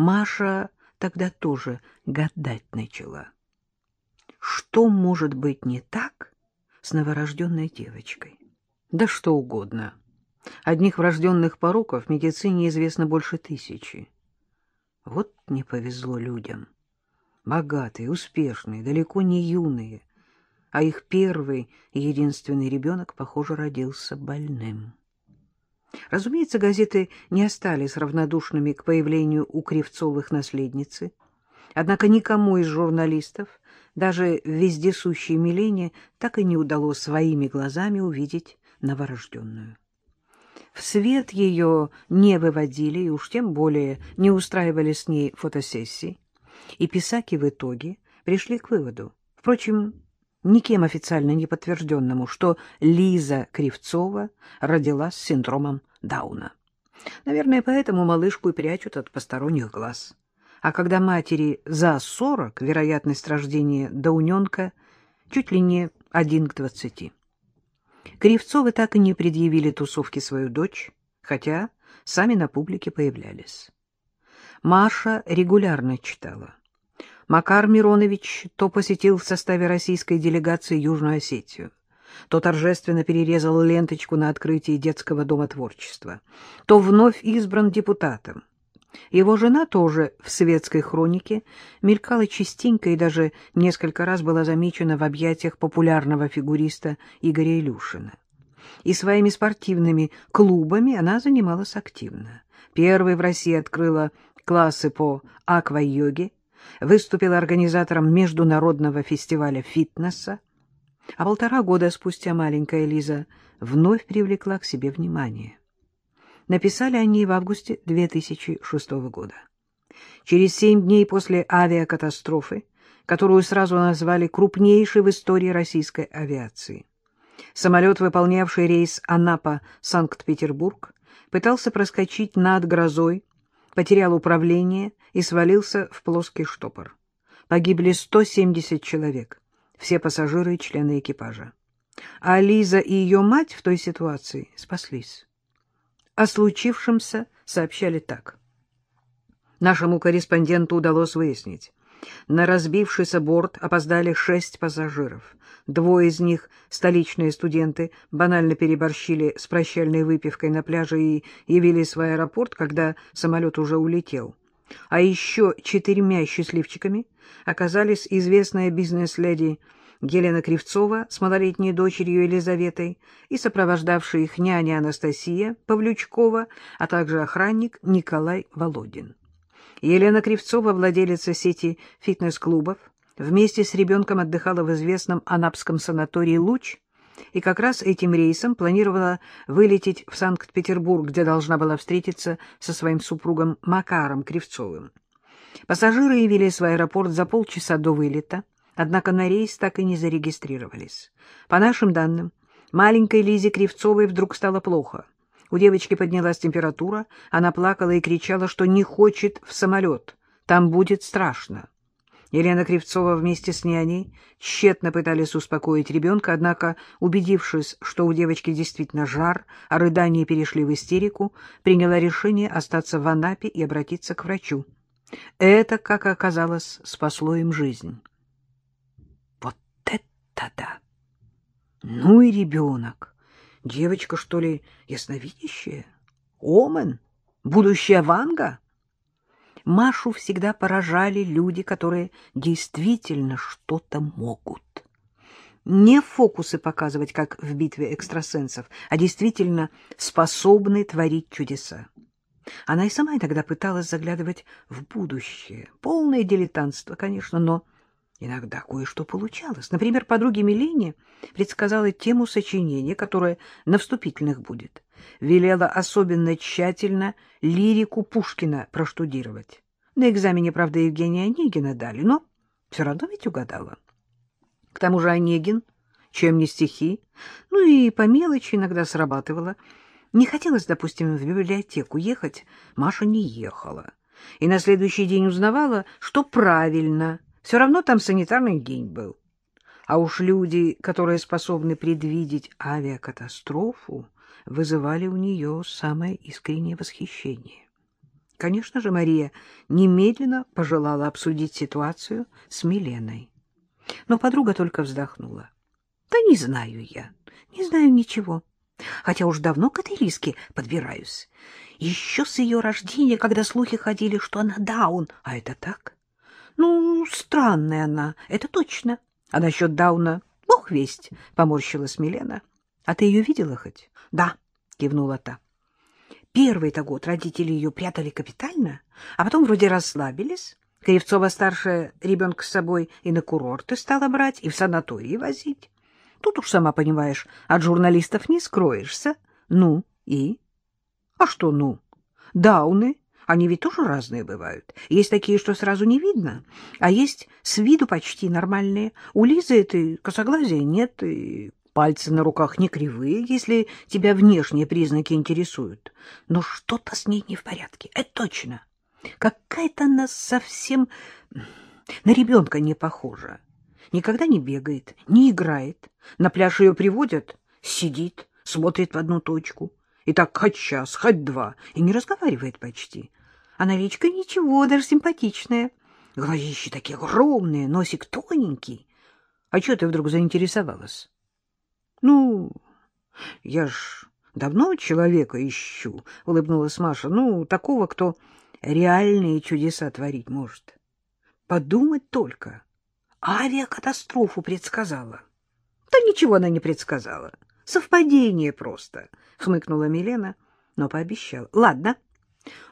Маша тогда тоже гадать начала. Что может быть не так с новорожденной девочкой? Да что угодно. Одних врожденных пороков в медицине известно больше тысячи. Вот не повезло людям. Богатые, успешные, далеко не юные, а их первый и единственный ребенок, похоже, родился больным. Разумеется, газеты не остались равнодушными к появлению у Кривцовых наследницы, однако никому из журналистов, даже вездесущей Милене, так и не удалось своими глазами увидеть новорожденную. В свет ее не выводили и уж тем более не устраивали с ней фотосессий, и писаки в итоге пришли к выводу, впрочем, никем официально не подтвержденному, что Лиза Кривцова родилась с синдромом Дауна. Наверное, поэтому малышку и прячут от посторонних глаз. А когда матери за сорок, вероятность рождения дауненка чуть ли не один к двадцати. Кривцовы так и не предъявили тусовке свою дочь, хотя сами на публике появлялись. Маша регулярно читала. Макар Миронович то посетил в составе российской делегации Южную Осетию, то торжественно перерезал ленточку на открытии детского дома творчества, то вновь избран депутатом. Его жена тоже в светской хронике мелькала частенько и даже несколько раз была замечена в объятиях популярного фигуриста Игоря Илюшина. И своими спортивными клубами она занималась активно. Первой в России открыла классы по аква-йоге, выступила организатором международного фестиваля фитнеса, а полтора года спустя маленькая Лиза вновь привлекла к себе внимание. Написали они в августе 2006 года. Через семь дней после авиакатастрофы, которую сразу назвали крупнейшей в истории российской авиации. Самолет, выполнявший рейс Анапа-Санкт-Петербург, пытался проскочить над грозой, потерял управление и свалился в плоский штопор. Погибли 170 человек, все пассажиры и члены экипажа. А Лиза и ее мать в той ситуации спаслись. О случившемся сообщали так. Нашему корреспонденту удалось выяснить. На разбившийся борт опоздали шесть пассажиров. Двое из них, столичные студенты, банально переборщили с прощальной выпивкой на пляже и явились в аэропорт, когда самолет уже улетел. А еще четырьмя счастливчиками оказались известная бизнес-леди Елена Кривцова с малолетней дочерью Елизаветой и сопровождавшая их няня Анастасия Павлючкова, а также охранник Николай Володин. Елена Кривцова, владелица сети фитнес-клубов, вместе с ребенком отдыхала в известном анапском санатории «Луч», и как раз этим рейсом планировала вылететь в Санкт-Петербург, где должна была встретиться со своим супругом Макаром Кривцовым. Пассажиры явились в аэропорт за полчаса до вылета, однако на рейс так и не зарегистрировались. По нашим данным, маленькой Лизе Кривцовой вдруг стало плохо. У девочки поднялась температура, она плакала и кричала, что не хочет в самолет, там будет страшно. Елена Кривцова вместе с няней тщетно пытались успокоить ребенка, однако, убедившись, что у девочки действительно жар, а рыдания перешли в истерику, приняла решение остаться в Анапе и обратиться к врачу. Это, как оказалось, спасло им жизнь. Вот это да! Ну и ребенок! Девочка, что ли, ясновидящая? Омен? Будущая Ванга? Машу всегда поражали люди, которые действительно что-то могут. Не фокусы показывать, как в битве экстрасенсов, а действительно способны творить чудеса. Она и сама иногда пыталась заглядывать в будущее. Полное дилетантство, конечно, но иногда кое-что получалось. Например, подруге Милене предсказала тему сочинения, которое на вступительных будет велела особенно тщательно лирику Пушкина проштудировать. На экзамене, правда, Евгения Онегина дали, но все равно ведь угадала. К тому же Онегин, чем не стихи, ну и по мелочи иногда срабатывала. Не хотелось, допустим, в библиотеку ехать, Маша не ехала. И на следующий день узнавала, что правильно, все равно там санитарный день был. А уж люди, которые способны предвидеть авиакатастрофу, вызывали у нее самое искреннее восхищение. Конечно же, Мария немедленно пожелала обсудить ситуацию с Миленой. Но подруга только вздохнула. — Да не знаю я, не знаю ничего. Хотя уж давно к этой Лиске подбираюсь. Еще с ее рождения, когда слухи ходили, что она даун. А это так? Ну, странная она, это точно. А насчет дауна бог весть, — поморщилась Милена. — А ты ее видела хоть? — Да, — кивнула та. Первый-то год родители ее прятали капитально, а потом вроде расслабились. Кривцова-старшая ребенка с собой и на курорты стала брать, и в санатории возить. Тут уж, сама понимаешь, от журналистов не скроешься. Ну и? А что ну? Дауны, они ведь тоже разные бывают. Есть такие, что сразу не видно, а есть с виду почти нормальные. У Лизы этой косоглазия нет, и Пальцы на руках не кривые, если тебя внешние признаки интересуют. Но что-то с ней не в порядке, это точно. Какая-то она совсем на ребенка не похожа. Никогда не бегает, не играет. На пляж ее приводят, сидит, смотрит в одну точку. И так хоть час, хоть два, и не разговаривает почти. А наличка ничего, даже симпатичная. Глазищи такие огромные, носик тоненький. А что ты вдруг заинтересовалась? — Ну, я ж давно человека ищу, — улыбнулась Маша. — Ну, такого, кто реальные чудеса творить может. Подумать только. Авиакатастрофу предсказала. — Да ничего она не предсказала. Совпадение просто, — хмыкнула Милена, но пообещала. — Ладно,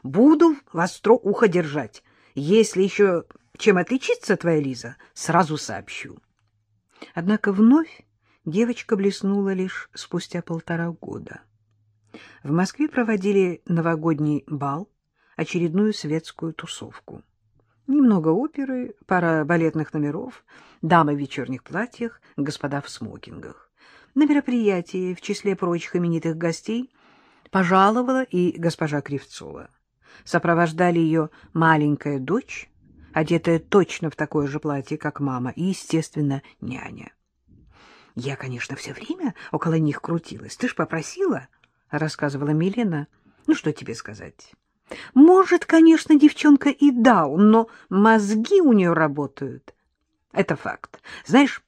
буду востро ухо держать. Если еще чем отличится твоя Лиза, сразу сообщу. Однако вновь девочка блеснула лишь спустя полтора года. В Москве проводили новогодний бал, очередную светскую тусовку. Немного оперы, пара балетных номеров, дамы в вечерних платьях, господа в смокингах. На мероприятии, в числе прочих именитых гостей, пожаловала и госпожа Кривцова. Сопровождали ее маленькая дочь, одетая точно в такое же платье, как мама, и, естественно, няня. Я, конечно, все время около них крутилась. Ты ж попросила, — рассказывала Милена. Ну, что тебе сказать? Может, конечно, девчонка и даун, но мозги у нее работают. Это факт. Знаешь,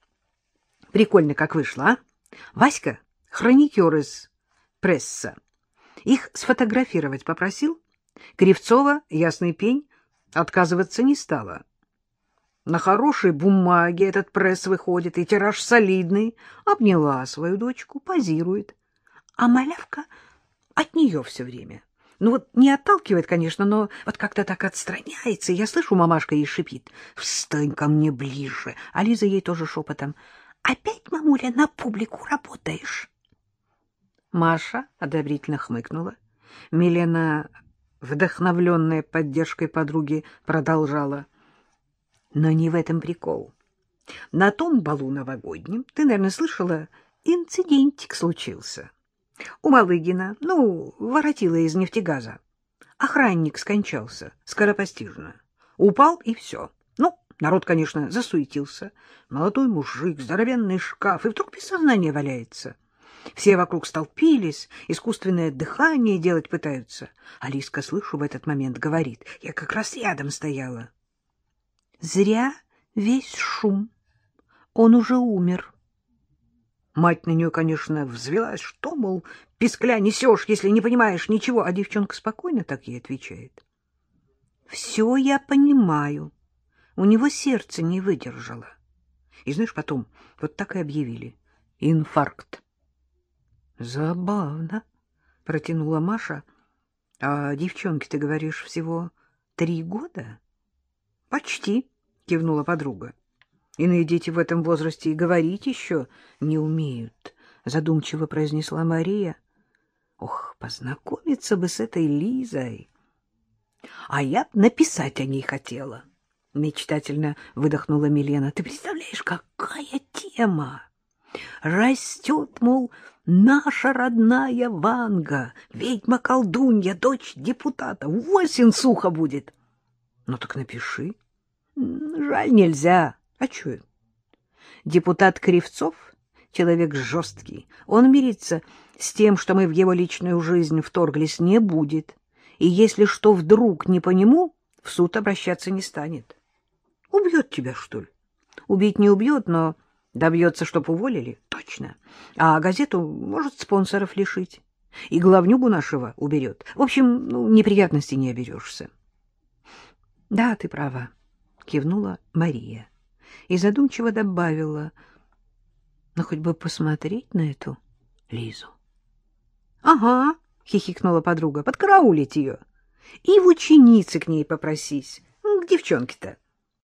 прикольно как вышло, а? Васька — хроникер из пресса. Их сфотографировать попросил. Кривцова, ясный пень, отказываться не стала. На хорошей бумаге этот пресс выходит, и тираж солидный. Обняла свою дочку, позирует. А малявка от нее все время. Ну вот не отталкивает, конечно, но вот как-то так отстраняется. Я слышу, мамашка ей шипит. «Встань ко мне ближе!» А Лиза ей тоже шепотом. «Опять, мамуля, на публику работаешь?» Маша одобрительно хмыкнула. Милена, вдохновленная поддержкой подруги, продолжала. Но не в этом прикол. На том балу новогоднем, ты, наверное, слышала, инцидентик случился. У Малыгина, ну, воротила из нефтегаза. Охранник скончался, скоропостижно. Упал и все. Ну, народ, конечно, засуетился. Молодой мужик, здоровенный шкаф, и вдруг без сознания валяется. Все вокруг столпились, искусственное дыхание делать пытаются. Алиска, слышу, в этот момент говорит. Я как раз рядом стояла. Зря весь шум. Он уже умер. Мать на нее, конечно, взвелась. Что, мол, пискля несешь, если не понимаешь ничего? А девчонка спокойно так ей отвечает. Все я понимаю. У него сердце не выдержало. И знаешь, потом вот так и объявили. Инфаркт. Забавно, протянула Маша. А девчонке, ты говоришь, всего три года? Почти, кивнула подруга. Иные дети в этом возрасте и говорить еще не умеют, задумчиво произнесла Мария. Ох, познакомиться бы с этой Лизой. А я написать о ней хотела, мечтательно выдохнула Милена. Ты представляешь, какая тема? Растет, мол, наша родная Ванга, ведьма-колдунья, дочь депутата. Восемь сухо будет. Ну так напиши. Жаль, нельзя. А чё? Депутат Кривцов — человек жесткий. Он мирится с тем, что мы в его личную жизнь вторглись, не будет. И если что вдруг не по нему, в суд обращаться не станет. Убьет тебя, что ли? Убить не убьет, но добьется, чтоб уволили. Точно. А газету может спонсоров лишить. И главнюгу нашего уберет. В общем, ну, неприятностей не оберешься. — Да, ты права, — кивнула Мария и задумчиво добавила. — Ну, хоть бы посмотреть на эту Лизу. — Ага, — хихикнула подруга, — подкараулить ее. И в ученицы к ней попросись. К девчонке-то.